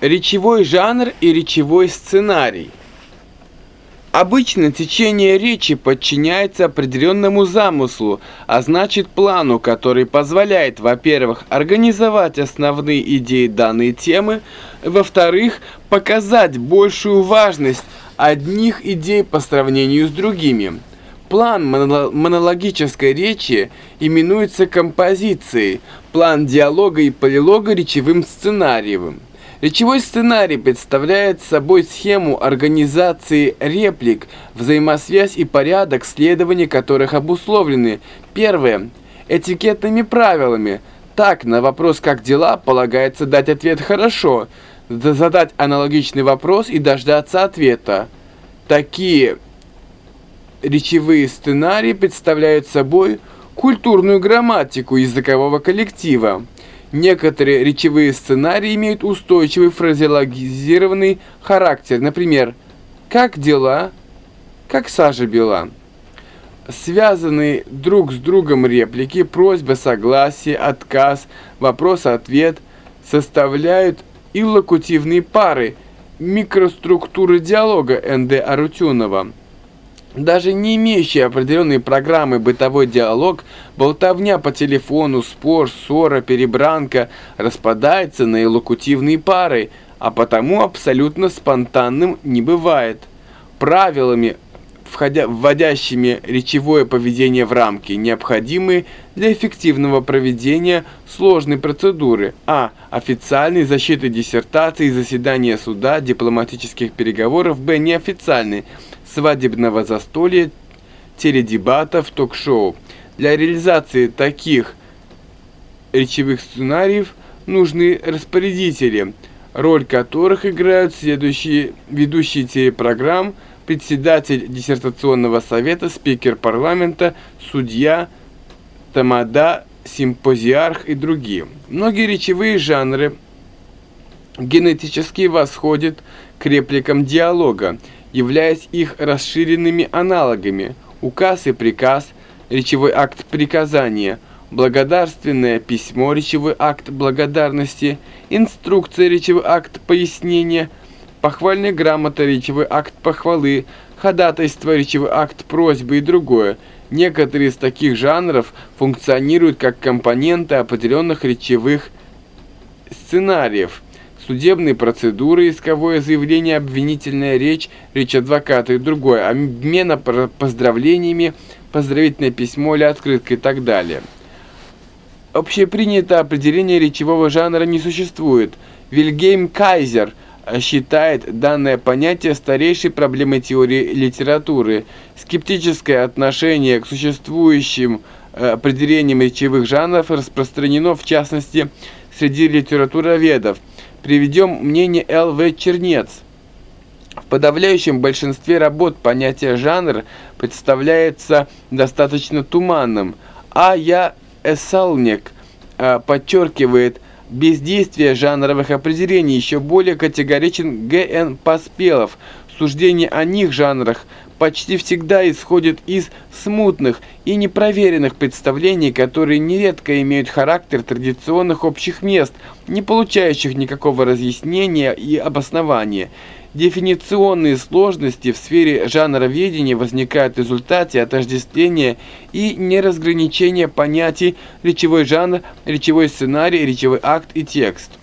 Речевой жанр и речевой сценарий. Обычно течение речи подчиняется определенному замыслу, а значит плану, который позволяет, во-первых, организовать основные идеи данной темы, во-вторых, показать большую важность одних идей по сравнению с другими. План монологической речи именуется композицией, план диалога и полилога речевым сценарием. Речевой сценарий представляет собой схему организации реплик, взаимосвязь и порядок следования которых обусловлены. Первое. Этикетными правилами. Так, на вопрос «как дела?» полагается дать ответ «хорошо», задать аналогичный вопрос и дождаться ответа. Такие речевые сценарии представляют собой культурную грамматику языкового коллектива. Некоторые речевые сценарии имеют устойчивый фразеологизированный характер. Например, «Как дела?» «Как сажа бела?» Связанные друг с другом реплики, просьба, согласие, отказ, вопрос-ответ составляют иллокутивные пары микроструктуры диалога Н.Д. Арутюнова. Даже не имеющие определенной программы бытовой диалог, болтовня по телефону, спор, ссора, перебранка распадается на элокутивные пары, а потому абсолютно спонтанным не бывает. Правилами, входя, вводящими речевое поведение в рамки, необходимы для эффективного проведения сложной процедуры а. официальной защиты диссертации, заседания суда, дипломатических переговоров, б. неофициальной свадебного застолья, теледебатов, ток-шоу. Для реализации таких речевых сценариев нужны распорядители, роль которых играют следующие ведущие телепрограмм, председатель диссертационного совета, спикер парламента, судья, тамада, симпозиарх и другие. Многие речевые жанры генетически восходят к репликам диалога, являясь их расширенными аналогами. Указ и приказ, речевой акт приказания, благодарственное письмо, речевой акт благодарности, инструкция, речевой акт пояснения, похвальная грамота, речевой акт похвалы, ходатайство, речевой акт просьбы и другое. Некоторые из таких жанров функционируют как компоненты определенных речевых сценариев – судебные процедуры, исковое заявление, обвинительная речь, речь адвоката и другое, обмена поздравлениями, поздравительное письмо или открытка и так далее. Общепринятое определение речевого жанра не существует. Вильгельм Кайзер считает данное понятие старейшей проблемой теории литературы. Скептическое отношение к существующим э, определениям речевых жанров распространено в частности среди литературоведов – приведем мнение Л.В. Чернец. В подавляющем большинстве работ понятие «жанр» представляется достаточно туманным, а я Эссалник э, подчеркивает бездействие жанровых определений, еще более категоричен Г.Н. Поспелов. Суждение о них жанрах почти всегда исходит из смутных и непроверенных представлений, которые нередко имеют характер традиционных общих мест, не получающих никакого разъяснения и обоснования. Дефиниционные сложности в сфере жанроведения возникают в результате отождествления и неразграничения понятий речевой жанр, речевой сценарий, речевой акт и текст.